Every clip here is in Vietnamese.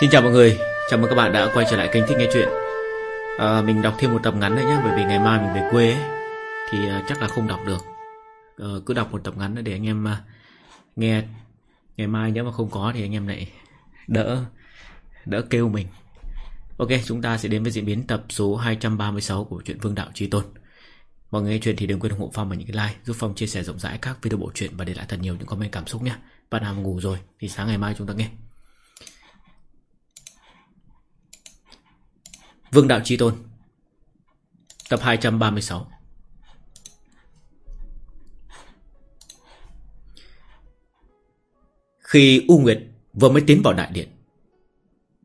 Xin chào mọi người, chào mừng các bạn đã quay trở lại kênh Thích Nghe Chuyện. À, Mình đọc thêm một tập ngắn nữa nhé, bởi vì ngày mai mình về quê ấy, Thì à, chắc là không đọc được. À, Cứ đọc một tập ngắn nữa để anh em à, nghe. Ngày mai nếu mà không có thì anh em lại đỡ đỡ kêu mình. Ok, chúng ta sẽ đến với diễn biến tập số 236 của truyện Vương Đạo Trí Tôn. Mọi người nghe chuyện thì đừng quên ủng hộ Phong bằng những cái like Giúp Phong chia sẻ rộng rãi các video bộ truyện Và để lại thật nhiều những comment cảm xúc nhé Bạn nào ngủ rồi thì sáng ngày mai chúng ta nghe. Vương Đạo Chi Tôn. Tập 236 Khi U Nguyệt vừa mới tiến vào đại điện,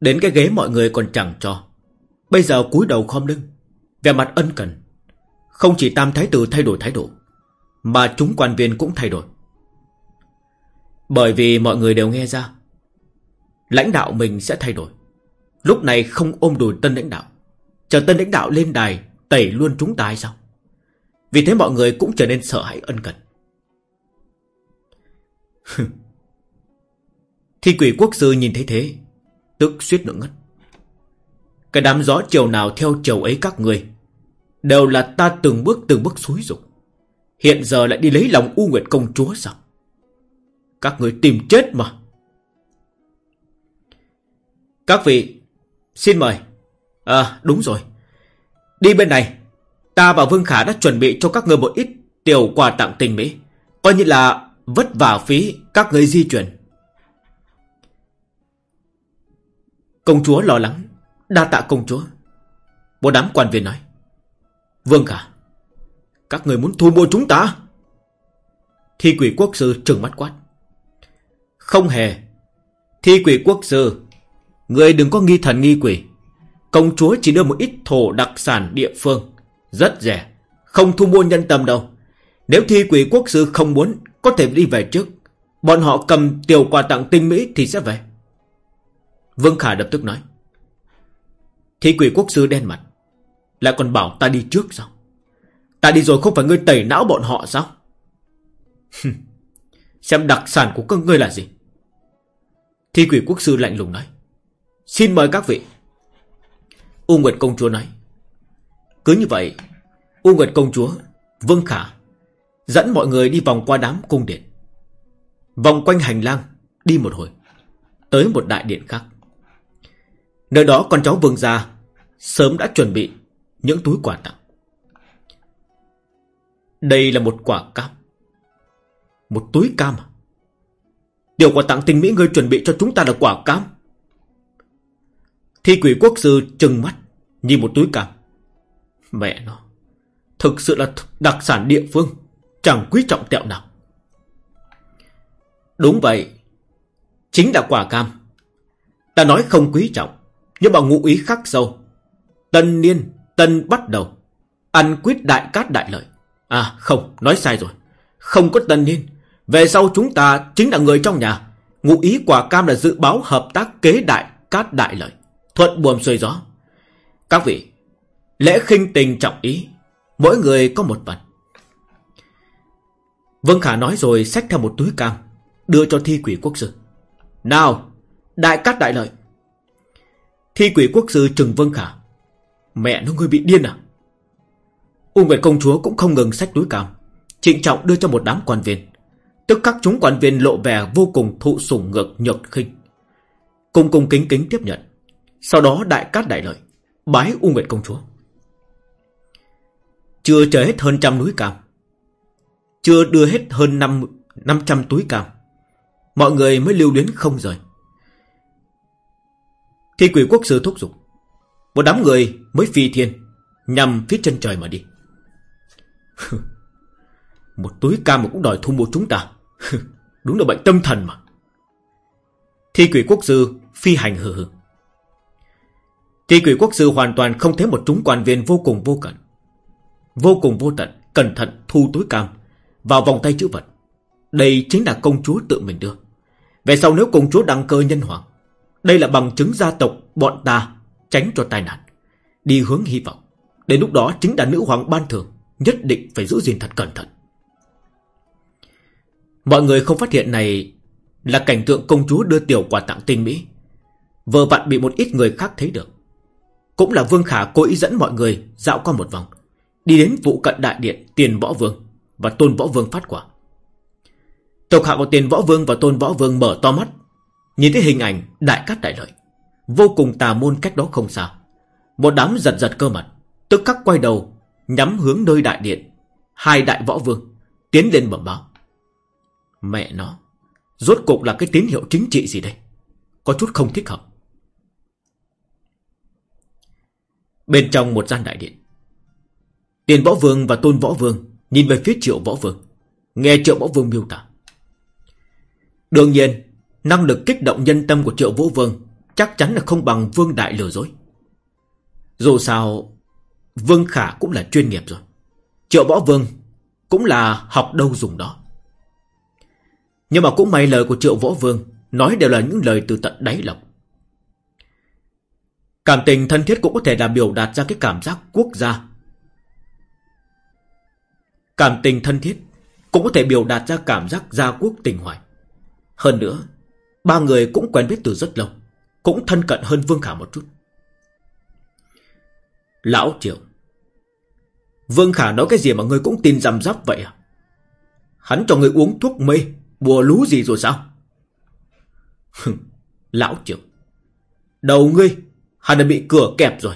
Đến cái ghế mọi người còn chẳng cho. Bây giờ cúi đầu khom lưng, Vẻ mặt ân cần. Không chỉ Tam Thái Tử thay đổi thái độ, Mà chúng quan viên cũng thay đổi. Bởi vì mọi người đều nghe ra, Lãnh đạo mình sẽ thay đổi. Lúc này không ôm đùi tân lãnh đạo Chờ tân lãnh đạo lên đài, Tẩy luôn chúng ta hay sao? Vì thế mọi người cũng trở nên sợ hãi ân cần. Thi quỷ quốc sư nhìn thấy thế, Tức suýt nữa ngất. Cái đám gió chiều nào theo chiều ấy các người, Đều là ta từng bước từng bước xúi dục. Hiện giờ lại đi lấy lòng U Nguyệt công chúa sao? Các người tìm chết mà. Các vị, Xin mời. À đúng rồi. Đi bên này, Ta và Vương Khả đã chuẩn bị cho các người một ít Tiểu quà tặng tình mỹ. Coi như là vất vả phí Các người di chuyển. Công chúa lo lắng. Đa tạ công chúa. Một đám quan viên nói. Vương Khả, Các người muốn thu mua chúng ta? Thi quỷ quốc sư trừng mắt quát. Không hề. Thi quỷ quốc sư Người đừng có nghi thần nghi quỷ. Công chúa chỉ đưa một ít thổ đặc sản địa phương. Rất rẻ. Không thu mua nhân tâm đâu. Nếu thi quỷ quốc sư không muốn, Có thể đi về trước. Bọn họ cầm tiểu quà tặng tinh mỹ thì sẽ về. Vương Khả lập tức nói. Thi quỷ quốc sư đen mặt. Lại còn bảo ta đi trước sao? Ta đi rồi không phải ngươi tẩy não bọn họ sao? Xem đặc sản của các ngươi là gì? Thi quỷ quốc sư lạnh lùng nói. Xin mời các vị. U Nguyệt công chúa nói. Cứ như vậy, U Nguyệt công chúa, Vương Khả, dẫn mọi người đi vòng qua đám cung điện. Vòng quanh hành lang, đi một hồi, tới một đại điện khác. Nơi đó con cháu Vương gia sớm đã chuẩn bị những túi quà tặng. Đây là một quả cam. Một túi cam à? Điều quà tặng tình mỹ ngươi chuẩn bị cho chúng ta là quả cam. Thi quỷ quốc sư trừng mắt Nhìn một túi cam. Mẹ nó Thực sự là đặc sản địa phương Chẳng quý trọng tẹo nào. Đúng vậy Chính là quả cam. Ta nói không quý trọng Nhưng mà ngụ ý khắc sâu. Tân niên, tân bắt đầu Ăn quyết đại cát đại lợi. À không, nói sai rồi. Không có tân niên. Về sau chúng ta chính là người trong nhà. Ngụ ý quả cam là dự báo hợp tác kế đại cát đại lợi. Thuận buồm xuôi gió. Các vị, lễ khinh tình trọng ý, mỗi người có một vật. Vương Khả nói rồi xách theo một túi cam, đưa cho thi quỷ quốc sư. Nào, đại cát đại lợi. Thi quỷ quốc sư trừng Vương Khả. Mẹ nó ngươi bị điên à? U Nguyệt công chúa cũng không ngừng xách túi cam, trịnh trọng đưa cho một đám quan viên. Tức các chúng quan viên lộ vẻ vô cùng thụ sủng ngược nhược khinh. Cùng cùng kính kính tiếp nhận. Sau đó đại cát đại lợi, Bái U Nguyệt công chúa. Chưa chờ hết hơn trăm núi cam Chưa đưa hết hơn năm năm trăm túi cam Mọi người mới lưu luyến không rời. Thi quỷ quốc sư thúc giục, Một đám người mới phi thiên, Nhằm phía chân trời mà đi. Một túi cam mà cũng đòi thu mua chúng ta. Đúng là bệnh tâm thần mà. Thi quỷ quốc sư phi hành hừ hừ thì quỷ quốc sư hoàn toàn không thấy một chúng quan viên vô cùng vô cẩn. Vô cùng vô tận, cẩn thận thu túi cam, vào vòng tay chữ vật. Đây chính là công chúa tự mình đưa. Về sau nếu công chúa đăng cơ nhân hoàng, đây là bằng chứng gia tộc bọn ta tránh cho tai nạn. Đi hướng hy vọng. Đến lúc đó chính là nữ hoàng ban thường, nhất định phải giữ gìn thật cẩn thận. Mọi người không phát hiện này là cảnh tượng công chúa đưa tiểu quà tặng tinh mỹ. Vừa vặn bị một ít người khác thấy được cũng là Vương Khả cố ý dẫn mọi người Dạo qua một vòng, Đi đến vụ cận đại điện Tiền Võ Vương Và Tôn Võ Vương phát quả. Tộc hạ của Tiền Võ Vương và Tôn Võ Vương mở to mắt, Nhìn thấy hình ảnh đại cát đại lợi, Vô cùng tà môn cách đó không xa. Một đám giật giật cơ mặt, Tức khắc quay đầu, Nhắm hướng nơi đại điện, Hai đại võ vương Tiến lên bẩm báo. Mẹ nó, Rốt cục là cái tín hiệu chính trị gì đây? Có chút không thích hợp. Bên trong một gian đại điện. Tiền võ vương và tôn võ vương Nhìn về phía triệu võ vương, Nghe triệu võ vương miêu tả. Đương nhiên, Năng lực kích động nhân tâm của triệu võ vương Chắc chắn là không bằng vương đại lừa dối. Dù sao, Vương Khả cũng là chuyên nghiệp rồi. Triệu võ vương Cũng là học đâu dùng đó. Nhưng mà cũng may lời của triệu võ vương Nói đều là những lời từ tận đáy lòng. Cảm tình thân thiết cũng có thể là biểu đạt ra cái cảm giác quốc gia. Cảm tình thân thiết cũng có thể biểu đạt ra cảm giác gia quốc tình hoài. Hơn nữa, ba người cũng quen biết từ rất lâu, cũng thân cận hơn Vương Khả một chút. Lão Triệu Vương Khả nói cái gì mà người cũng tin rằm rắp vậy à? Hắn cho người uống thuốc mê, bùa lú gì rồi sao? Lão Triệu Đầu ngươi Hắn đã bị cửa kẹp rồi.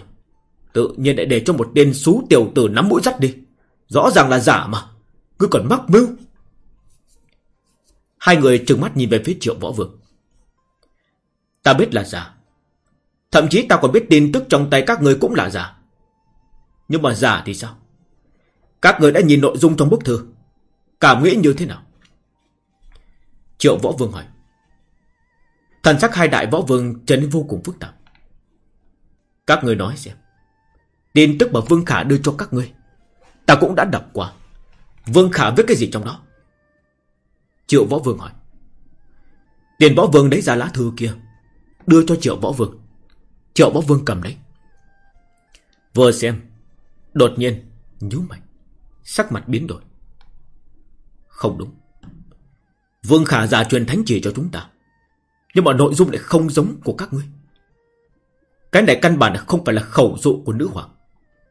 Tự nhiên lại để cho một tên xú tiểu tử nắm mũi dắt đi. Rõ ràng là giả mà. Cứ còn mắc mưu. Hai người trừng mắt nhìn về phía triệu võ vương. Ta biết là giả. Thậm chí ta còn biết tin tức trong tay các người cũng là giả. Nhưng mà giả thì sao? Các người đã nhìn nội dung trong bức thư. Cảm nghĩ như thế nào? Triệu võ vương hỏi. Thần sắc hai đại võ vương trở nên vô cùng phức tạp các người nói xem. Tin tức mà Vương Khả đưa cho các ngươi. Ta cũng đã đọc qua. Vương Khả viết cái gì trong đó? Triệu Võ Vương hỏi. Tiền Võ Vương đấy ra lá thư kia. Đưa cho Triệu Võ Vương. Triệu Võ Vương cầm đấy Vừa xem. Đột nhiên. nhíu mày. Sắc mặt biến đổi. Không đúng. Vương Khả giả truyền thánh chỉ cho chúng ta. Nhưng mà nội dung lại không giống của các ngươi. Cái này căn bản không phải là khẩu dụ của nữ hoàng.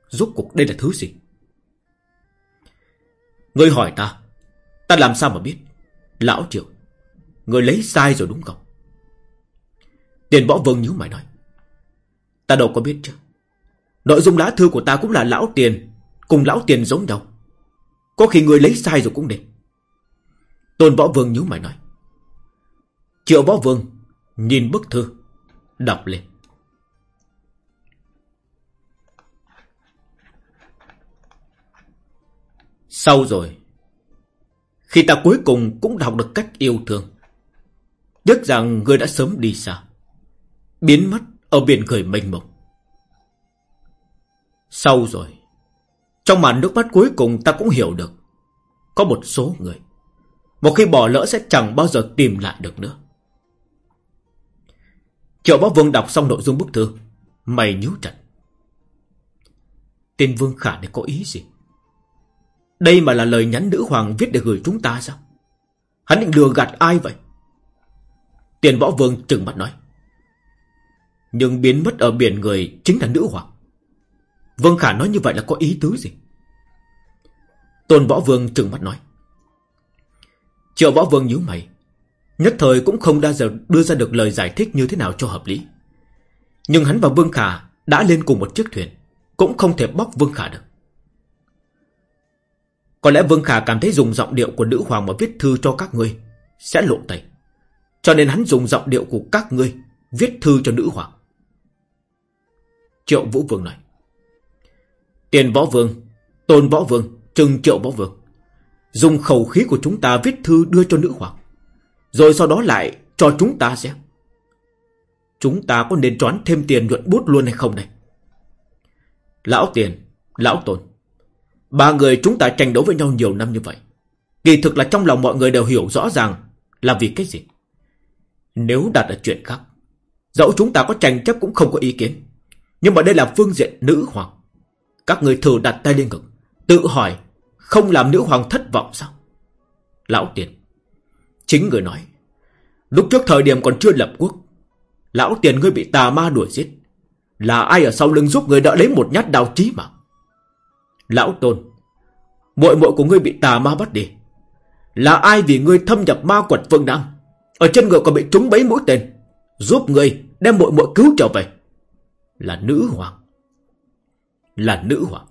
Rốt cuộc đây là thứ gì? Ngươi hỏi ta Ta làm sao mà biết? Lão triệu Ngươi lấy sai rồi đúng không? Tiền võ vương nhíu mày nói, Ta đâu có biết chứ. Nội dung lá thư của ta cũng là lão tiền, Cùng lão tiền giống nhau. Có khi người lấy sai rồi cũng được Tôn võ vương nhíu mày nói, Triệu võ vương, Nhìn bức thư, Đọc lên. Sau rồi, khi ta cuối cùng cũng học được cách yêu thương, biết rằng ngươi đã sớm đi xa, biến mất ở biển khởi mênh mông. Sau rồi, trong màn nước mắt cuối cùng ta cũng hiểu được, có một số người, một khi bỏ lỡ sẽ chẳng bao giờ tìm lại được nữa. Triệu Bá Vương đọc xong nội dung bức thư, mày nhíu chặt. Tên Vương Khả này có ý gì? Đây mà là lời nhắn nữ hoàng viết để gửi chúng ta sao? Hắn định lừa gạt ai vậy? Tiền võ vương trừng mắt nói. Nhưng biến mất ở biển người chính là nữ hoàng. Vương Khả nói như vậy là có ý tứ gì? Tôn võ vương trừng mắt nói. Triệu võ vương nhíu mày. Nhất thời cũng không đa giờ đưa ra được lời giải thích như thế nào cho hợp lý. Nhưng hắn và Vương Khả đã lên cùng một chiếc thuyền. Cũng không thể bóc Vương Khả được. Có lẽ Vương Khả cảm thấy dùng giọng điệu của nữ hoàng mà viết thư cho các ngươi sẽ lộ tẩy. Cho nên hắn dùng giọng điệu của các ngươi viết thư cho nữ hoàng. Triệu Vũ Vương nói. Tiền Võ Vương, Tôn Võ Vương, Trừng Triệu Võ Vương. Dùng khẩu khí của chúng ta viết thư đưa cho nữ hoàng. Rồi sau đó lại cho chúng ta xem. Chúng ta có nên choán thêm tiền nhuận bút luôn hay không đây? Lão Tiền, Lão Tôn. Ba người chúng ta tranh đấu với nhau nhiều năm như vậy. Kỳ thực là trong lòng mọi người đều hiểu rõ ràng là vì cái gì. Nếu đặt ở chuyện khác, dẫu chúng ta có tranh chấp cũng không có ý kiến. Nhưng mà đây là phương diện nữ hoàng. Các người thử đặt tay lên ngực, tự hỏi không làm nữ hoàng thất vọng sao? Lão Tiền, chính người nói, lúc trước thời điểm còn chưa lập quốc, Lão tiền ngươi bị tà ma đuổi giết Là ai ở sau lưng giúp người đỡ lấy một nhát đao chí mạng Lão tôn. Muội muội của ngươi bị tà ma bắt đi. Là ai vì ngươi thâm nhập ma quật vương nam Ở chân ngựa còn bị trúng bấy mũi tên. Giúp ngươi đem muội muội cứu trở về. Là nữ hoàng. Là nữ hoàng.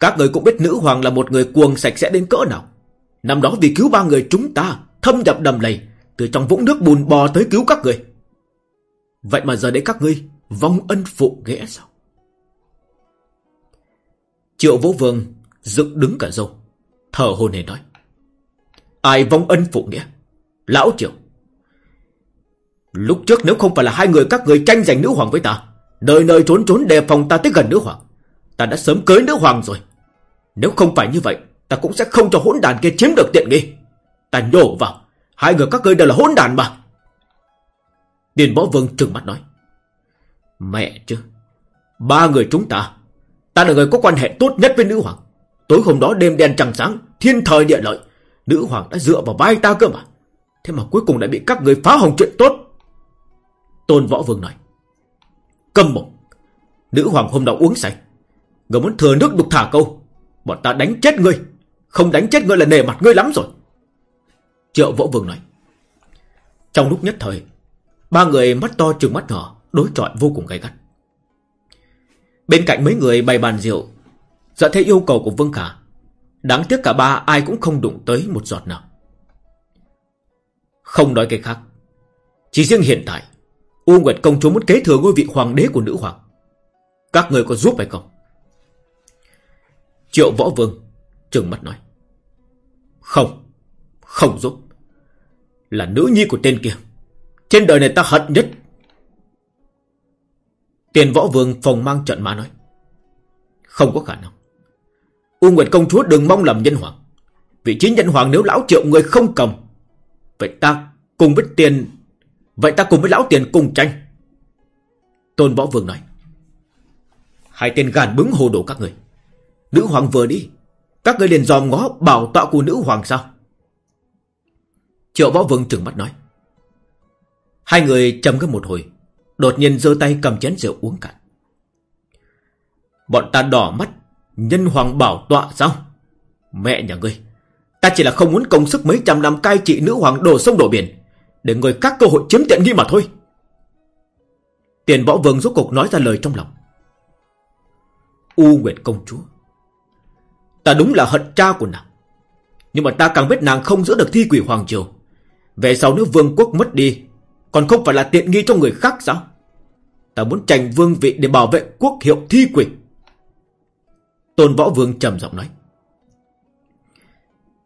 Các người cũng biết nữ hoàng là một người cuồng sạch sẽ đến cỡ nào. Năm đó vì cứu ba người chúng ta, Thâm nhập đầm lầy, Từ trong vũng nước bùn bò tới cứu các người. Vậy mà giờ đấy các ngươi Vong ân phụ nghĩa sao? Triệu Vũ Vương dựng đứng cả dâu Thở hồn hề nói, Ai vong ân phụ nghĩa? Lão Triệu, Lúc trước nếu không phải là hai người các người tranh giành nữ hoàng với ta Nơi nơi trốn trốn đề phòng ta tới gần nữ hoàng, Ta đã sớm cưới nữ hoàng rồi. Nếu không phải như vậy, Ta cũng sẽ không cho hỗn đàn kia chiếm được tiện nghi. Ta nhổ vào, Hai người các ngươi đều là hỗn đàn mà. Điền Võ Vương trừng mắt nói, Mẹ chứ, Ba người chúng ta Ta là người có quan hệ tốt nhất với nữ hoàng. Tối hôm đó đêm đen trăng sáng, Thiên thời địa lợi, Nữ hoàng đã dựa vào vai ta cơ mà. Thế mà cuối cùng lại bị các người phá hỏng chuyện tốt. Tôn Võ Vương nói Câm mồm Nữ hoàng hôm đó uống say. Người muốn thừa nước đục thả câu. Bọn ta đánh chết ngươi Không đánh chết ngươi là nề mặt ngươi lắm rồi. Triệu Võ Vương nói, Trong lúc nhất thời, Ba người mắt to trừng mắt nhỏ Đối chọi vô cùng gay gắt. Bên cạnh mấy người bày bàn rượu Dạ theo yêu cầu của Vương Khả, Đáng tiếc cả ba ai cũng không đụng tới một giọt nào. Không nói cái khác, Chỉ riêng hiện tại, U Nguyệt công chúa muốn kế thừa ngôi vị hoàng đế của nữ hoàng. Các người có giúp hay không? Triệu Võ Vương trừng mắt nói. Không Không giúp. Là nữ nhi của tên kia. Trên đời này ta hận nhất Tiền Võ Vương phòng mang trận má nói. Không có khả năng. U Nguyệt công chúa đừng mong làm nhân hoàng. Vị trí nhân hoàng nếu lão triệu người không cầm, Vậy ta cùng với tiền, Vậy ta cùng với lão tiền cùng tranh. Tôn Võ Vương nói. Hai tên gàn bứng hồ đồ các người. Nữ hoàng vừa đi, Các người liền dòm ngó bảo tọa của nữ hoàng sao? Triệu Võ Vương trừng mắt nói. Hai người trầm cái một hồi Đột nhiên giơ tay cầm chén rượu uống cạn. Bọn ta đỏ mắt, Nhân hoàng bảo tọa sao? Mẹ nhà ngươi, Ta chỉ là không muốn công sức mấy trăm năm cai trị nữ hoàng đổ sông đổ biển, Để người các cơ hội chiếm tiện nghi mà thôi. Tiền võ vương rốt cục nói ra lời trong lòng. U Nguyệt công chúa, Ta đúng là hận cha của nàng, Nhưng mà ta càng biết nàng không giữ được thi quỷ hoàng triều. Về sau nếu vương quốc mất đi còn không phải là tiện nghi cho người khác sao Ta muốn tranh vương vị để bảo vệ quốc hiệu thi quỷ Tôn Võ Vương trầm giọng nói.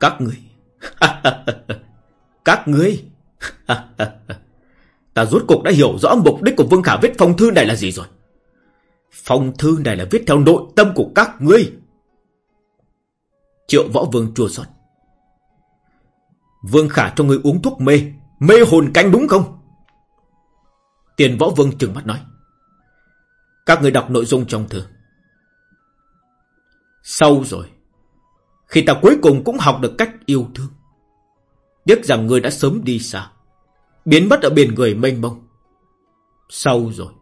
Các ngươi. Các ngươi. Ta rốt cuộc đã hiểu rõ mục đích của Vương Khả viết phong thư này là gì rồi. Phong thư này là viết theo nội tâm của các ngươi. Triệu Võ Vương chua xót. Vương Khả cho ngươi uống thuốc mê, mê hồn canh đúng không? Tiền Võ Vương trừng mắt nói. Các người đọc nội dung trong thư. Sâu rồi. Khi ta cuối cùng cũng học được cách yêu thương. Tiếc rằng người đã sớm đi xa. Biến mất ở biển người mênh mông. Sâu rồi.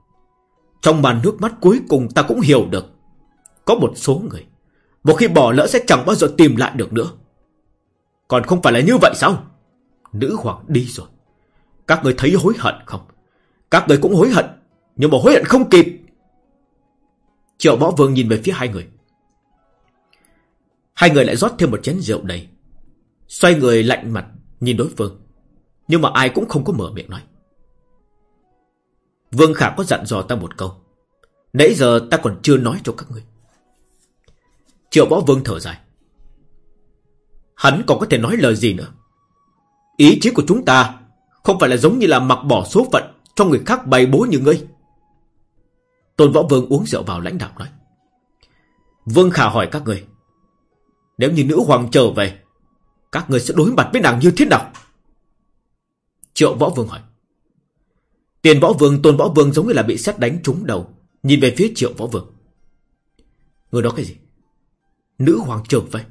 Trong màn nước mắt cuối cùng ta cũng hiểu được. Có một số người. Một khi bỏ lỡ sẽ chẳng bao giờ tìm lại được nữa. Còn không phải là như vậy sao? Nữ hoàng đi rồi. Các người thấy hối hận không? Các người cũng hối hận. Nhưng mà hối hận không kịp. Triệu Võ Vương nhìn về phía hai người. Hai người lại rót thêm một chén rượu đầy. Xoay người lạnh mặt nhìn đối phương. Nhưng mà ai cũng không có mở miệng nói. Vương Khả có dặn dò ta một câu. Nãy giờ ta còn chưa nói cho các người. Triệu Võ Vương thở dài. Hắn còn có thể nói lời gì nữa. Ý chí của chúng ta không phải là giống như là mặc bỏ số phận cho người khác bày bố như ngươi. Tôn Võ Vương uống rượu vào lãnh đạo nói. Vương Khả hỏi các người. Nếu như nữ hoàng trở về, Các người sẽ đối mặt với nàng như thế nào Triệu võ vương hỏi Tiền võ vương, tôn võ vương giống như là bị xét đánh trúng đầu, Nhìn về phía triệu võ vương Người đó cái gì Nữ hoàng trở về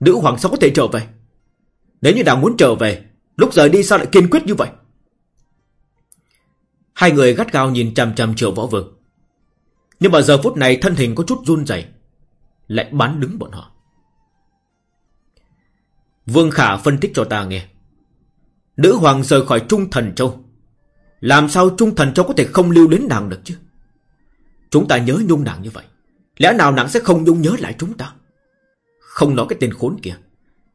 Nữ hoàng sao có thể trở về Nếu như nàng muốn trở về, Lúc rời đi sao lại kiên quyết như vậy Hai người gắt gao nhìn chằm chằm triệu võ vương. Nhưng mà giờ phút này thân hình có chút run rẩy, Lại bắn đứng bọn họ. Vương Khả phân tích cho ta nghe. Nữ hoàng rời khỏi Trung Thần Châu. Làm sao Trung Thần Châu có thể không lưu đến nàng được chứ? Chúng ta nhớ nhung nàng như vậy. Lẽ nào nàng sẽ không nhung nhớ lại chúng ta? Không nói cái tên khốn kia.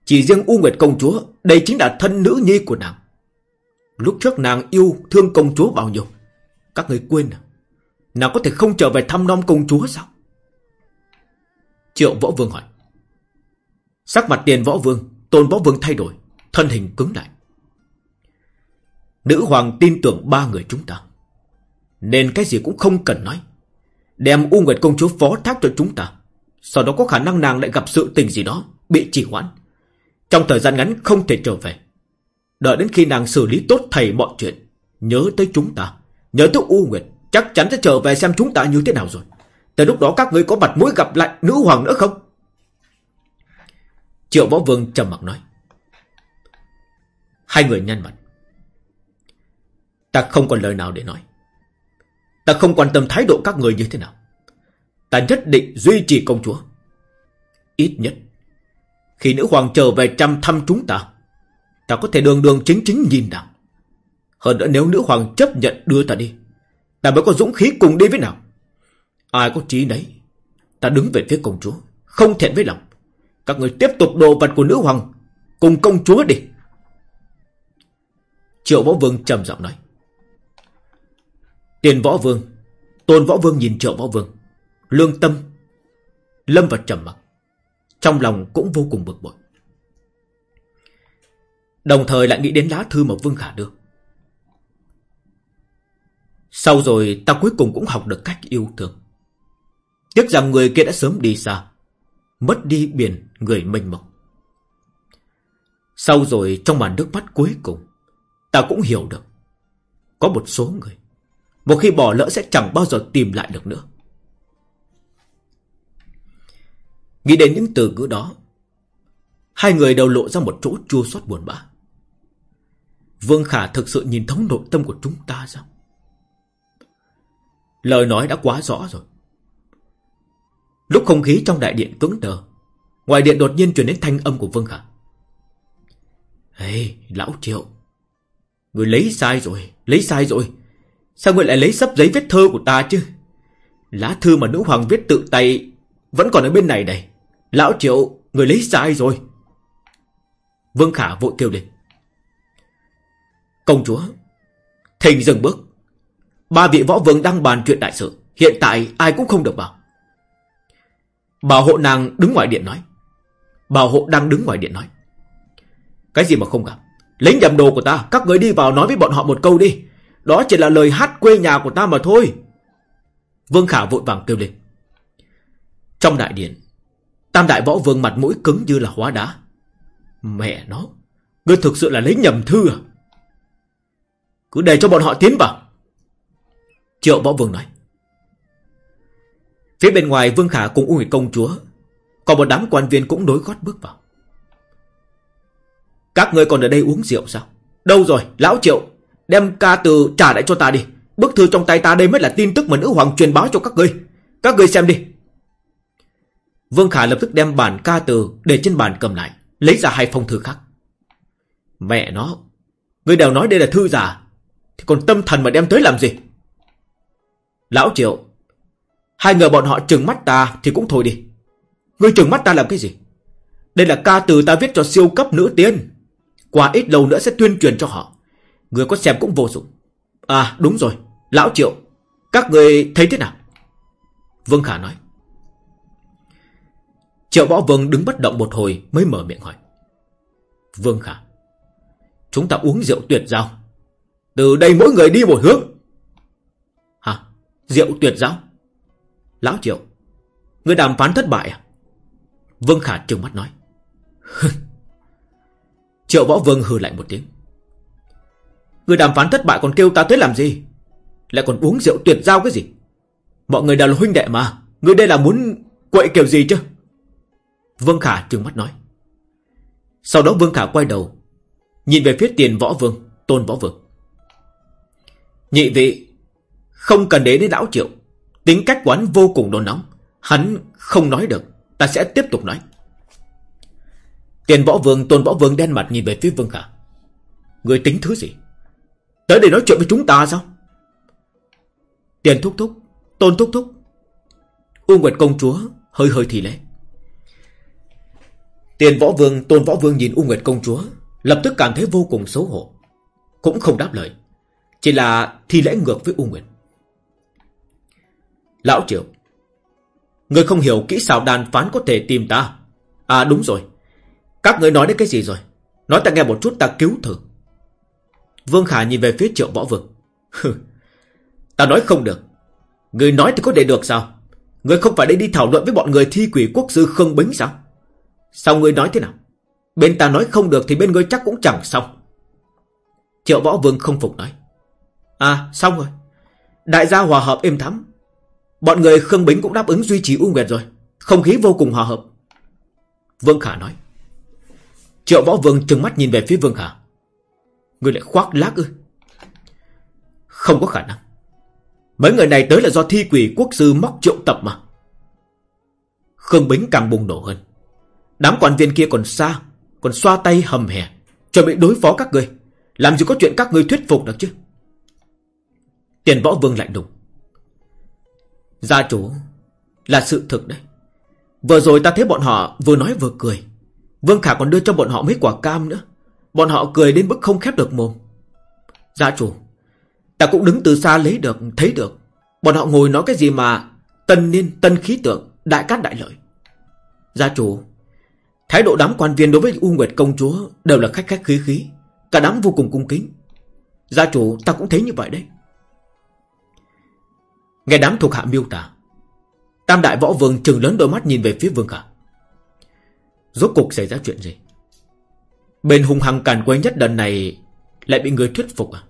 Chỉ riêng U Nguyệt Công Chúa, Đây chính là thân nữ nhi của nàng. Lúc trước nàng yêu thương công chúa bao nhiêu các người quên à? Nào có thể không trở về thăm non công chúa sao? Triệu Võ Vương hỏi. Sắc mặt tiền Võ Vương, Tôn Võ Vương thay đổi, Thân hình cứng lại. Nữ hoàng tin tưởng ba người chúng ta. Nên cái gì cũng không cần nói. Đem U Nguyệt Công Chúa phó thác cho chúng ta. Sau đó có khả năng nàng lại gặp sự tình gì đó, Bị trì hoãn. Trong thời gian ngắn không thể trở về. Đợi đến khi nàng xử lý tốt thầy mọi chuyện, Nhớ tới chúng ta. Nhớ tới U Nguyệt, Chắc chắn sẽ trở về xem chúng ta như thế nào rồi. Tới lúc đó các người có mặt mũi gặp lại nữ hoàng nữa không? Triệu Võ Vương trầm mặc nói. Hai người nhăn mặt. Ta không còn lời nào để nói. Ta không quan tâm thái độ các người như thế nào. Ta nhất định duy trì công chúa. Ít nhất, Khi nữ hoàng trở về chăm thăm chúng ta Ta có thể đường đường chính chính nhìn nàng. Hơn nữa nếu nữ hoàng chấp nhận đưa ta đi, Ta mới có dũng khí cùng đi với nào Ai có trí đấy Ta đứng về phía công chúa, Không thiện với lòng. Các người tiếp tục đồ vật của nữ hoàng, Cùng công chúa đi. Triệu võ vương trầm giọng nói. Tiền võ vương, Tôn võ vương nhìn triệu võ vương, Lương tâm, Lâm vào trầm mặc, Trong lòng cũng vô cùng bực bội. Đồng thời lại nghĩ đến lá thư mà Vương Khả đưa. Sau rồi ta cuối cùng cũng học được cách yêu thương. Tiếc rằng người kia đã sớm đi xa, Mất đi biển người mênh mông. Sau rồi trong màn nước mắt cuối cùng, Ta cũng hiểu được, Có một số người, một khi bỏ lỡ sẽ chẳng bao giờ tìm lại được nữa. Nghĩ đến những từ ngữ đó, Hai người đều lộ ra một chỗ chua xót buồn bã. Vương Khả thực sự nhìn thấu nội tâm của chúng ta sao Lời nói đã quá rõ rồi. Lúc không khí trong đại điện cứng đờ Ngoài điện đột nhiên truyền đến thanh âm của Vương Khả Ê hey, lão triệu Người lấy sai rồi Lấy sai rồi. Sao người lại lấy sắp giấy viết thơ của ta chứ? Lá thư mà nữ hoàng viết tự tay Vẫn còn ở bên này này. Lão triệu Người lấy sai rồi. Vương Khả vội kêu lên. Công chúa Thình dừng bước. Ba vị võ vương đang bàn chuyện đại sự Hiện tại ai cũng không được vào Bảo hộ nàng đứng ngoài điện nói Bảo hộ đang đứng ngoài điện nói Cái gì mà không gặp Lấy nhầm đồ của ta Các người đi vào nói với bọn họ một câu đi đó chỉ là lời hát quê nhà của ta mà thôi. Vương Khả vội vàng kêu lên. Trong đại điện, Tam đại võ vương mặt mũi cứng như là hóa đá. Mẹ nó, ngươi thực sự là lấy nhầm thư à? Cứ để cho bọn họ tiến vào. Triệu võ vương nói. Phía bên ngoài Vương Khả cùng U Nguyệt công chúa, còn một đám quan viên cũng đối gót bước vào. Các người còn ở đây uống rượu sao? Đâu rồi, lão Triệu, Đem ca từ trả lại cho ta đi Bức thư trong tay ta đây mới là tin tức mà nữ hoàng truyền báo cho các ngươi Các ngươi xem đi Vương Khả lập tức đem bản ca từ Để trên bàn cầm lại Lấy ra hai phong thư khác Mẹ nó Ngươi đều nói đây là thư giả Thì còn tâm thần mà đem tới làm gì Lão Triệu, Hai người bọn họ trừng mắt ta Thì cũng thôi đi. Ngươi trừng mắt ta làm cái gì? Đây là ca từ ta viết cho siêu cấp nữ tiên. Qua ít lâu nữa sẽ tuyên truyền cho họ. Người có xem cũng vô dụng. À đúng rồi. Lão Triệu, Các người thấy thế nào? Vương Khả nói. Triệu Võ Vương đứng bất động một hồi Mới mở miệng hỏi. Vương Khả, Chúng ta uống rượu tuyệt giao. Từ đây mỗi người đi một hướng. Diệu Rượu tuyệt giao Lão Triệu, Người đàm phán thất bại à? Vương Khả trừng mắt nói. Triệu Võ Vương hừ lạnh một tiếng. Người đàm phán thất bại còn kêu ta tới làm gì? Lại còn uống rượu tuyệt giao cái gì? Mọi người đều là huynh đệ mà. Người đây là muốn quậy kiểu gì chứ? Vương Khả trừng mắt nói. Sau đó Vương Khả quay đầu, Nhìn về phía tiền võ vương, Tôn võ vương. Nhị vị không cần để đến lão triệu. Tính cách của hắn vô cùng nôn nóng. Hắn không nói được. Ta sẽ tiếp tục nói. Tiền võ vương, tôn võ vương đen mặt nhìn về phía Vương Khả. Người tính thứ gì? Tới để nói chuyện với chúng ta sao? Tiền thúc thúc, Tôn thúc thúc. U Nguyệt công chúa hơi hơi thì lễ. Tiền võ vương, Tôn võ vương nhìn U Nguyệt công chúa, Lập tức cảm thấy vô cùng xấu hổ. Cũng không đáp lời. Chỉ là thi lễ ngược với U Nguyệt. Lão Triệu Người không hiểu kỹ xảo đàn phán có thể tìm ta. À đúng rồi. Các người nói đến cái gì rồi? Nói ta nghe một chút ta cứu thử. Vương Khả nhìn về phía triệu võ vương. Ta nói không được. Người nói thì có để được sao? Người không phải đây đi thảo luận với bọn người thi quỷ quốc sư Khương Bính sao? Sao người nói thế nào? Bên ta nói không được thì bên người chắc cũng chẳng xong. Triệu võ vương không phục nói. À xong rồi. Đại gia hòa hợp êm thắm. Bọn người Khương Bính cũng đáp ứng duy trì U Nguyệt rồi. Không khí vô cùng hòa hợp. Vương Khả nói. Triệu võ vương trừng mắt nhìn về phía Vương Khả. Người lại khoác lác ư? Không có khả năng. Mấy người này tới là do thi quỷ quốc sư móc triệu tập mà. Khương Bính càng bùng nổ hơn. Đám quản viên kia còn xa, Còn xoa tay hầm hè, Chuẩn bị đối phó các người. Làm gì có chuyện các người thuyết phục được chứ? Tiền võ vương lạnh đùng Gia chủ, Là sự thực đấy. Vừa rồi ta thấy bọn họ vừa nói vừa cười. Vương Khả còn đưa cho bọn họ mấy quả cam nữa. Bọn họ cười đến mức không khép được mồm. Gia chủ, Ta cũng đứng từ xa lấy được, Thấy được. Bọn họ ngồi nói cái gì mà Tân niên, tân khí tượng, Đại cát đại lợi. Gia chủ, Thái độ đám quan viên đối với U Nguyệt công chúa Đều là khách khách khí khí. Cả đám vô cùng cung kính. Gia chủ, ta cũng thấy như vậy đấy. Nghe đám thuộc hạ miêu tả, Tam đại võ vương trừng lớn đôi mắt nhìn về phía vương khả. Rốt cuộc xảy ra chuyện gì? Bên hung hăng càn quấy nhất lần này Lại bị người thuyết phục à?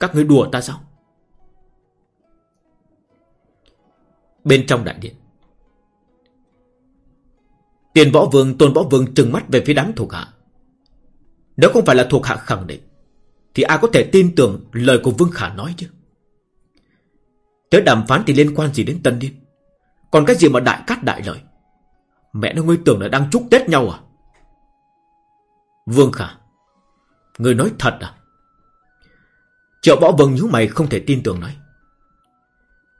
Các người đùa ta sao? Bên trong đại điện, Tiền võ vương, tôn võ vương trừng mắt về phía đám thuộc hạ. Nếu không phải là thuộc hạ khẳng định, Thì ai có thể tin tưởng lời của Vương Khả nói chứ? Tới đàm phán thì liên quan gì đến Tân Điên? Còn cái gì mà đại cát đại lợi? Mẹ nó, ngươi tưởng là đang chúc Tết nhau à? Vương Khả Người nói thật à? Triệu Võ Vương nhíu mày không thể tin tưởng nói.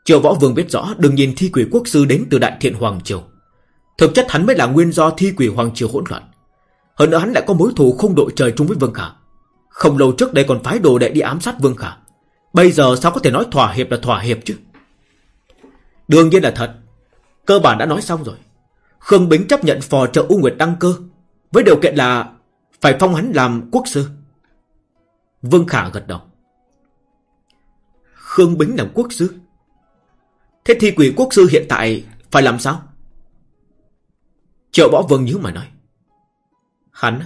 Triệu Võ Vương biết rõ Đừng nhìn thi quỷ quốc sư đến từ Đại Thiện Hoàng Triều. Thực chất hắn mới là nguyên do thi quỷ Hoàng Triều hỗn loạn. Hơn nữa hắn lại có mối thù không đội trời chung với Vương Khả. Không lâu trước đây còn phái đồ đệ đi ám sát Vương Khả. Bây giờ sao có thể nói thỏa hiệp là thỏa hiệp chứ? Đương nhiên là thật. Cơ bản đã nói xong rồi. Khương Bính chấp nhận phò trợ U Nguyệt đăng cơ, Với điều kiện là Phải phong hắn làm quốc sư. Vương Khả gật đầu. Khương Bính làm quốc sư? Thế thì quỷ quốc sư hiện tại Phải làm sao? Triệu Võ Vương nhíu mà nói. Hắn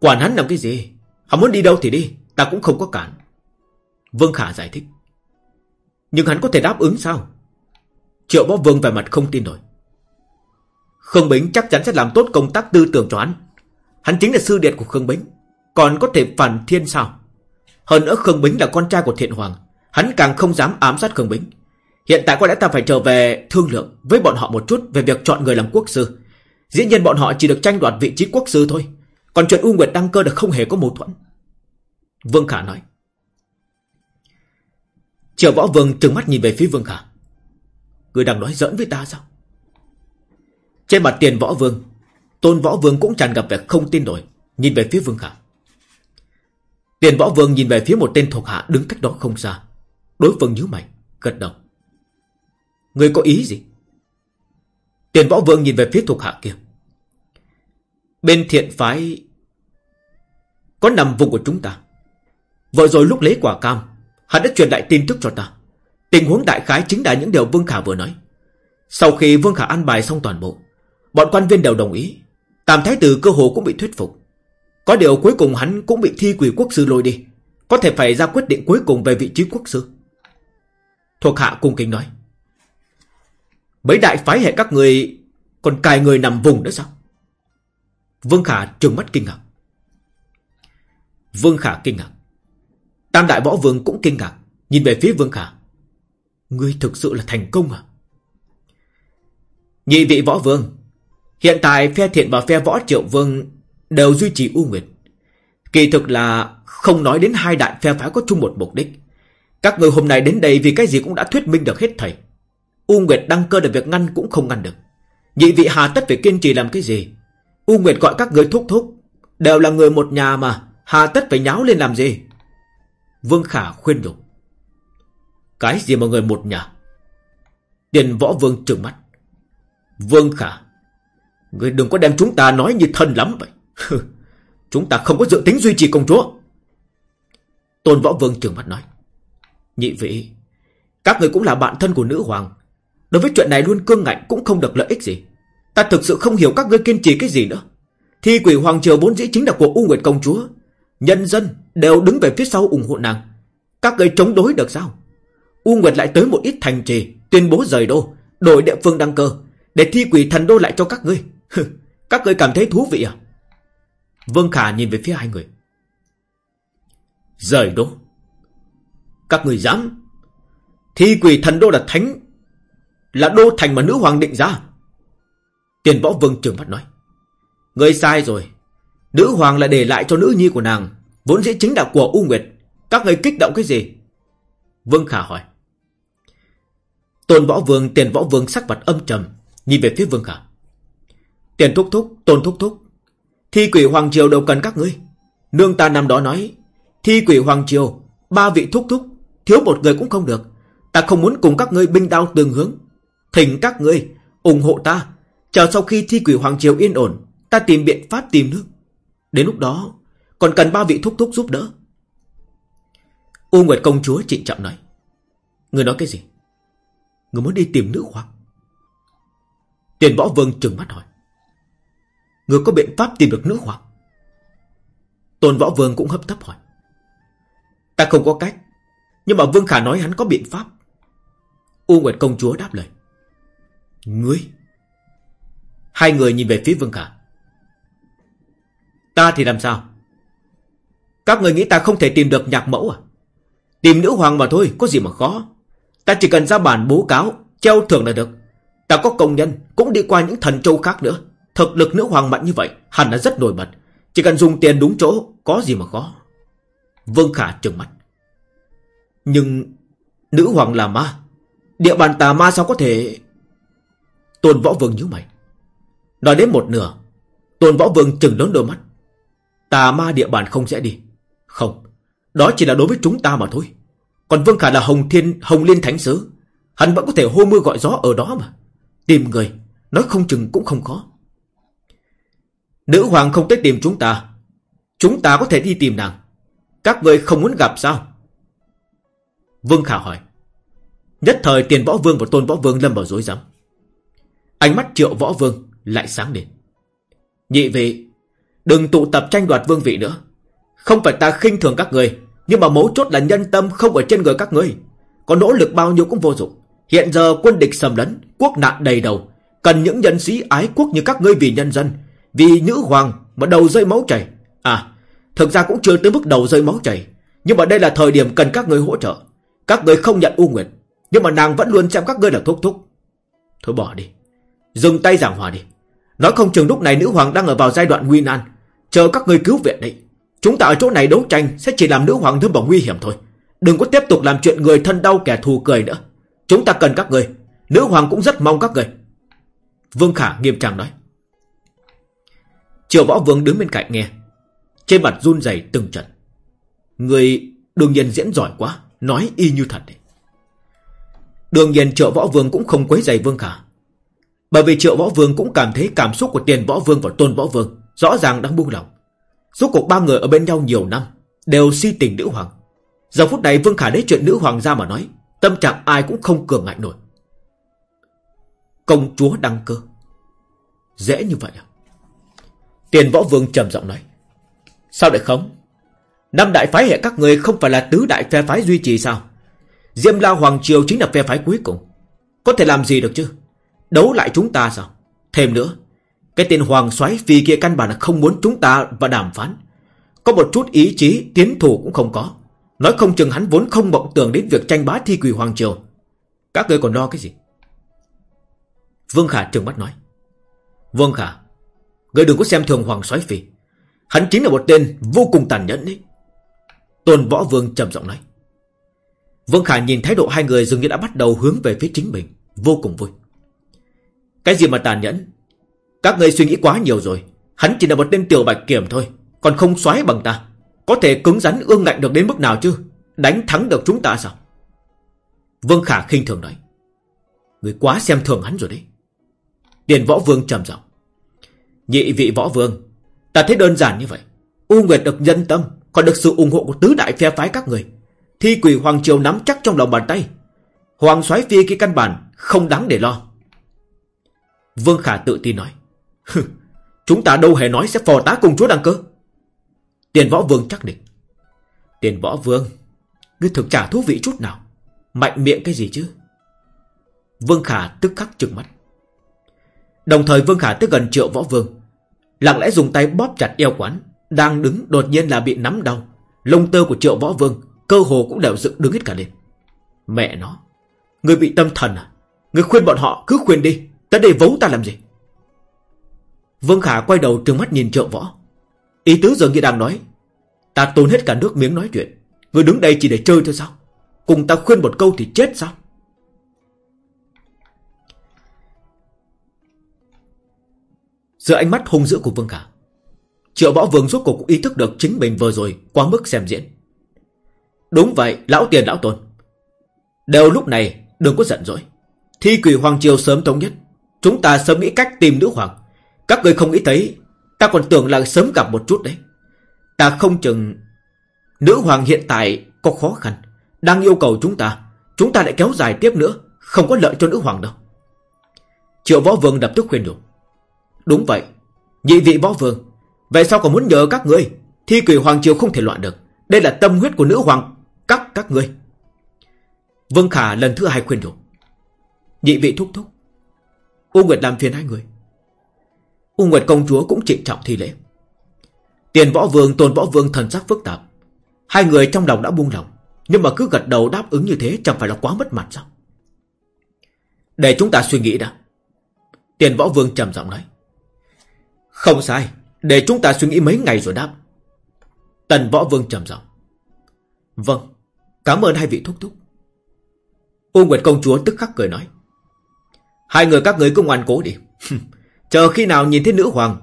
Quản hắn làm cái gì? Hắn muốn đi đâu thì đi, Ta cũng không có cản. Vương Khả giải thích. Nhưng hắn có thể đáp ứng sao? Triệu Bó Vương về mặt không tin nổi. Khương Bính chắc chắn sẽ làm tốt công tác tư tưởng cho hắn. Hắn chính là sư điện của Khương Bính. Còn có thể phản thiên sao? Hơn nữa Khương Bính là con trai của Thiện Hoàng. Hắn càng không dám ám sát Khương Bính. Hiện tại có lẽ ta phải trở về thương lượng Với bọn họ một chút về việc chọn người làm quốc sư. Dĩ nhiên bọn họ chỉ được tranh đoạt vị trí quốc sư thôi. Còn chuyện U Nguyệt đăng cơ là không hề có mâu thuẫn. Vương Khả nói. Triệu Võ Vương trừng mắt nhìn về phía Vương Khả. Người đang nói giỡn với ta sao? Trên mặt tiền Võ Vương, Tôn Võ Vương cũng tràn gặp vẻ không tin nổi, Nhìn về phía Vương Khả. Tiền Võ Vương nhìn về phía một tên thuộc hạ Đứng cách đó không xa. Đối phương nhíu mày, Gật đầu. Người có ý gì? Tiền Võ Vương nhìn về phía thuộc hạ kia. Bên thiện phái Có nằm vùng của chúng ta. Vợ rồi lúc lấy quả cam Hắn đã truyền lại tin tức cho ta. Tình huống đại khái chính là những điều Vương Khả vừa nói. Sau khi Vương Khả ăn bài xong toàn bộ, Bọn quan viên đều đồng ý. Tam Thái Tử cơ hồ cũng bị thuyết phục. Có điều cuối cùng hắn cũng bị thi quỷ quốc sư lôi đi. Có thể phải ra quyết định cuối cùng về vị trí quốc sư. Thuộc hạ cung kính nói. Mấy đại phái hệ các người Còn cài người nằm vùng nữa sao? Vương Khả trừng mắt kinh ngạc. Vương Khả kinh ngạc. Tam đại võ vương cũng kinh ngạc, Nhìn về phía Vương Khả. Ngươi thực sự là thành công à? Nhị vị võ vương, Hiện tại phe thiện và phe võ triệu vương Đều duy trì U Nguyệt. Kỳ thực là không nói đến hai đại phe phái có chung một mục đích. Các người hôm nay đến đây vì cái gì cũng đã thuyết minh được hết thầy. U Nguyệt đăng cơ được việc ngăn cũng không ngăn được. Nhị vị hà tất phải kiên trì làm cái gì? U Nguyệt gọi các người thúc thúc, Đều là người một nhà mà, Hà tất phải nháo lên làm gì? Vương Khả khuyên nhủ. Cái gì mà người một nhà? Tiền võ vương trừng mắt. Vương Khả, Người đừng có đem chúng ta nói như thân lắm vậy. Chúng ta không có dự tính duy trì công chúa. Tôn võ vương trừng mắt nói. Nhị vị, Các người cũng là bạn thân của nữ hoàng. Đối với chuyện này luôn cương ngạnh cũng không được lợi ích gì. Ta thực sự không hiểu các ngươi kiên trì cái gì nữa. Thi quỷ hoàng triều vốn dĩ chính là của U Nguyệt công chúa. Nhân dân đều đứng về phía sau ủng hộ nàng. Các người chống đối được sao? U Nguyệt lại tới một ít thành trì, Tuyên bố rời đô, Đổi địa phương đăng cơ, Để thi quỷ thần đô lại cho các ngươi. Các ngươi cảm thấy thú vị à? Vương Khả nhìn về phía hai người. Rời đô? Các người dám? Thi quỷ thần đô là thánh, Là đô thành mà nữ hoàng định ra Tiền võ vương trường mắt nói. Người sai rồi. Nữ hoàng là để lại cho nữ nhi của nàng. Vốn dĩ chính là của U Nguyệt, Các người kích động cái gì? Vương Khả hỏi. Tôn võ vương, tiền võ vương sắc mặt âm trầm, Nhìn về phía Vương Khả. Tiền thúc thúc, tôn thúc thúc, Thi quỷ Hoàng Triều đâu cần các ngươi? Nương ta năm đó nói, Thi quỷ Hoàng Triều, Ba vị thúc thúc, Thiếu một người cũng không được. Ta không muốn cùng các ngươi binh đao tương hướng. Thỉnh các ngươi ủng hộ ta. Chờ sau khi thi quỷ Hoàng Triều yên ổn, Ta tìm biện pháp tìm nước. Đến lúc đó còn cần ba vị thúc thúc giúp đỡ. U Nguyệt công chúa trịnh trọng nói. Người nói cái gì? Người muốn đi tìm nữ hoàng. Tiền võ vương trừng mắt hỏi. Người có biện pháp tìm được nữ hoàng? Tôn võ vương cũng hấp tấp hỏi. Ta không có cách, Nhưng mà Vương Khả nói hắn có biện pháp. U Nguyệt công chúa đáp lời. Ngươi? Hai người nhìn về phía Vương Khả. Ta thì làm sao? Các người nghĩ ta không thể tìm được nhạc mẫu à? Tìm nữ hoàng mà thôi, Có gì mà khó. Ta chỉ cần ra bản bố cáo, Treo thưởng là được. Ta có công nhân, Cũng đi qua những thần châu khác nữa. Thực lực nữ hoàng mạnh như vậy, Hẳn là rất nổi bật. Chỉ cần dùng tiền đúng chỗ, Có gì mà khó. Vương Khả trừng mắt. Nhưng Nữ hoàng là ma. Địa bàn tà ma sao có thể? Tôn Võ Vương nhíu mày. Nói đến một nửa, Tôn Võ Vương chừng lớn đôi mắt. Tà ma địa bàn không dễ đi. Không, Đó chỉ là đối với chúng ta mà thôi. Còn Vương Khả là Hồng Thiên, Hồng Liên Thánh Sứ. Hắn vẫn có thể hô mưa gọi gió ở đó mà. Tìm người, Nói không chừng cũng không khó Nữ hoàng không tới tìm chúng ta. Chúng ta có thể đi tìm nàng. Các người không muốn gặp sao? Vương Khả hỏi. Nhất thời tiền võ vương và tôn võ vương lâm vào dối rắm. Ánh mắt triệu võ vương lại sáng lên. Nhị vị, Đừng tụ tập tranh đoạt vương vị nữa. Không phải ta khinh thường các người, Nhưng mà mấu chốt là nhân tâm không ở trên người các ngươi Có nỗ lực bao nhiêu cũng vô dụng. Hiện giờ quân địch sầm lấn, Quốc nạn đầy đầu. Cần những nhân sĩ ái quốc như các ngươi vì nhân dân, Vì nữ hoàng mà đầu rơi máu chảy. À Thực ra cũng chưa tới mức đầu rơi máu chảy, Nhưng mà đây là thời điểm cần các người hỗ trợ. Các người không nhận U Nguyệt, Nhưng mà nàng vẫn luôn xem các ngươi là thúc thúc. Thôi bỏ đi, Dừng tay giảng hòa đi. Nói không chừng lúc này nữ hoàng đang ở vào giai đoạn nguy nan, Chờ các người cứu viện đấy. Chúng ta ở chỗ này đấu tranh Sẽ chỉ làm nữ hoàng thêm vào nguy hiểm thôi. Đừng có tiếp tục làm chuyện người thân đau kẻ thù cười nữa. Chúng ta cần các người. Nữ hoàng cũng rất mong các người. Vương Khả nghiêm trang nói. Triều Võ Vương đứng bên cạnh nghe. Trên mặt run rẩy từng trận. Người đương nhiên diễn giỏi quá, Nói y như thật đấy. Đương nhiên Triệu Võ Vương cũng không quấy giày Vương Khả. Bởi vì Triệu Võ Vương cũng cảm thấy cảm xúc của Tiền Võ Vương và Tôn Võ Vương Rõ ràng đang buông lỏng Suốt cuộc ba người ở bên nhau nhiều năm, Đều si tình nữ hoàng. Giờ phút này Vương Khả lấy chuyện nữ hoàng ra mà nói, Tâm trạng ai cũng không cường ngại nổi. Công chúa đăng cơ. Dễ như vậy à? Tiền võ vương trầm giọng nói. Sao lại không? Năm đại phái hệ các người không phải là tứ đại phe phái duy trì sao? Diêm la Hoàng Triều chính là phe phái cuối cùng. Có thể làm gì được chứ? Đấu lại chúng ta sao? Thêm nữa cái tên Hoàng soái phi kia căn bản là không muốn chúng ta và đàm phán. Có một chút ý chí, tiến thủ cũng không có. Nói không chừng hắn vốn không mộng tưởng đến việc tranh bá thi quỷ Hoàng Triều. Các người còn lo cái gì? Vương Khả trừng mắt nói. Vương Khả Người đừng có xem thường Hoàng soái Phi. Hắn chính là một tên vô cùng tàn nhẫn đấy. Tôn Võ Vương trầm giọng nói. Vương Khả nhìn thái độ hai người dường như đã bắt đầu hướng về phía chính mình. Vô cùng vui. Cái gì mà tàn nhẫn? Các người suy nghĩ quá nhiều rồi. Hắn chỉ là một tên tiểu bạch kiểm thôi, Còn không xoáy bằng ta. Có thể cứng rắn ương ngạnh được đến mức nào chứ? Đánh thắng được chúng ta sao? Vương Khả khinh thường nói. Người quá xem thường hắn rồi đấy. Tiền võ vương trầm giọng. Nhị vị võ vương, Ta thấy đơn giản như vậy. U Nguyệt được nhân tâm, Còn được sự ủng hộ của tứ đại phe phái các người. Thi quỷ Hoàng Triều nắm chắc trong lòng bàn tay. Hoàng soái phi cái căn bản Không đáng để lo. Vương Khả tự tin nói. Chúng ta đâu hề nói sẽ phò tá cùng chúa đăng cơ. Tiền võ vương chắc định. Tiền võ vương, Ngươi thực trả thú vị chút nào. Mạnh miệng cái gì chứ? Vương Khả tức khắc trừng mắt. Đồng thời Vương Khả tới gần triệu võ vương. Lặng lẽ dùng tay bóp chặt eo quán, Đang đứng đột nhiên là bị nắm đau. Lông tơ của triệu võ vương, Cơ hồ cũng đều dựng đứng hết cả lên. Mẹ nó Người bị tâm thần à? Người khuyên bọn họ cứ khuyên đi Tới đây vấu ta làm gì? Vương Khả quay đầu trừng mắt nhìn trợ võ. Ý tứ dường như đang nói, Ta tốn hết cả nước miếng nói chuyện. Người đứng đây chỉ để chơi thôi sao? Cùng ta khuyên một câu thì chết sao? Giữa ánh mắt hung dữ của Vương Khả, Triệu võ vương rốt cuộc cũng ý thức được chính mình vừa rồi Quá mức xem diễn. Đúng vậy, lão tiền lão tôn Đều lúc này đừng có giận dỗi. Thi quỷ hoàng triều sớm thống nhất. Chúng ta sớm nghĩ cách tìm nữ hoàng. Các người không nghĩ thấy Ta còn tưởng là sớm gặp một chút đấy. Ta không chừng, Nữ hoàng hiện tại có khó khăn, Đang yêu cầu chúng ta. Chúng ta lại kéo dài tiếp nữa, Không có lợi cho nữ hoàng đâu. Triệu võ vương đập tức khuyên nhủ. Đúng vậy, Nhị vị võ vương, Vậy sao còn muốn nhờ các người Thi cử hoàng triều không thể loạn được. Đây là tâm huyết của nữ hoàng, Các các người Vương Khả lần thứ hai khuyên nhủ. Nhị vị thúc thúc, U Nguyệt làm phiền hai người. U Nguyệt công chúa cũng trịnh trọng thi lễ. Tiền võ vương, tôn võ vương thần sắc phức tạp. Hai người trong lòng đã buông lòng, Nhưng mà cứ gật đầu đáp ứng như thế Chẳng phải là quá mất mặt sao? Để chúng ta suy nghĩ đã. Tiền võ vương trầm giọng nói. Không sai, Để chúng ta suy nghĩ mấy ngày rồi đáp. Tần võ vương trầm giọng. Vâng Cảm ơn hai vị thúc thúc. U Nguyệt công chúa tức khắc cười nói. Hai người các người cứ ngoan cố đi. Chờ khi nào nhìn thấy nữ hoàng,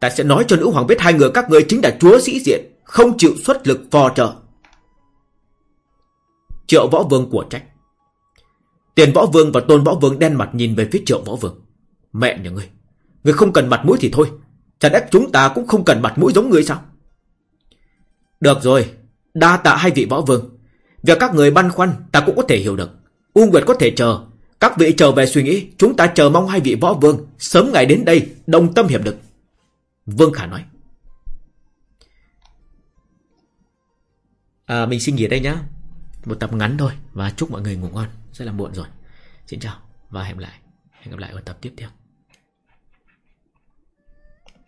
Ta sẽ nói cho nữ hoàng biết hai người các người chính là chúa sĩ diện, Không chịu xuất lực phò trợ. Triệu võ vương của trách. Tiền võ vương và tôn võ vương đen mặt nhìn về phía triệu võ vương. Mẹ nhà ngươi Ngươi không cần mặt mũi thì thôi. Chẳng lẽ chúng ta cũng không cần mặt mũi giống ngươi sao? Được rồi, Đa tạ hai vị võ vương. Việc các người băn khoăn ta cũng có thể hiểu được. U Nguyệt có thể chờ các vị trở về suy nghĩ Chúng ta chờ mong hai vị võ vương Sớm ngày đến đây Đồng tâm hiệp lực. Vương Khả nói. À, Mình xin nghỉ đây nhá. Một tập ngắn thôi Và chúc mọi người ngủ ngon. Rất là muộn rồi. Xin chào và hẹn lại. Hẹn gặp lại ở tập tiếp theo.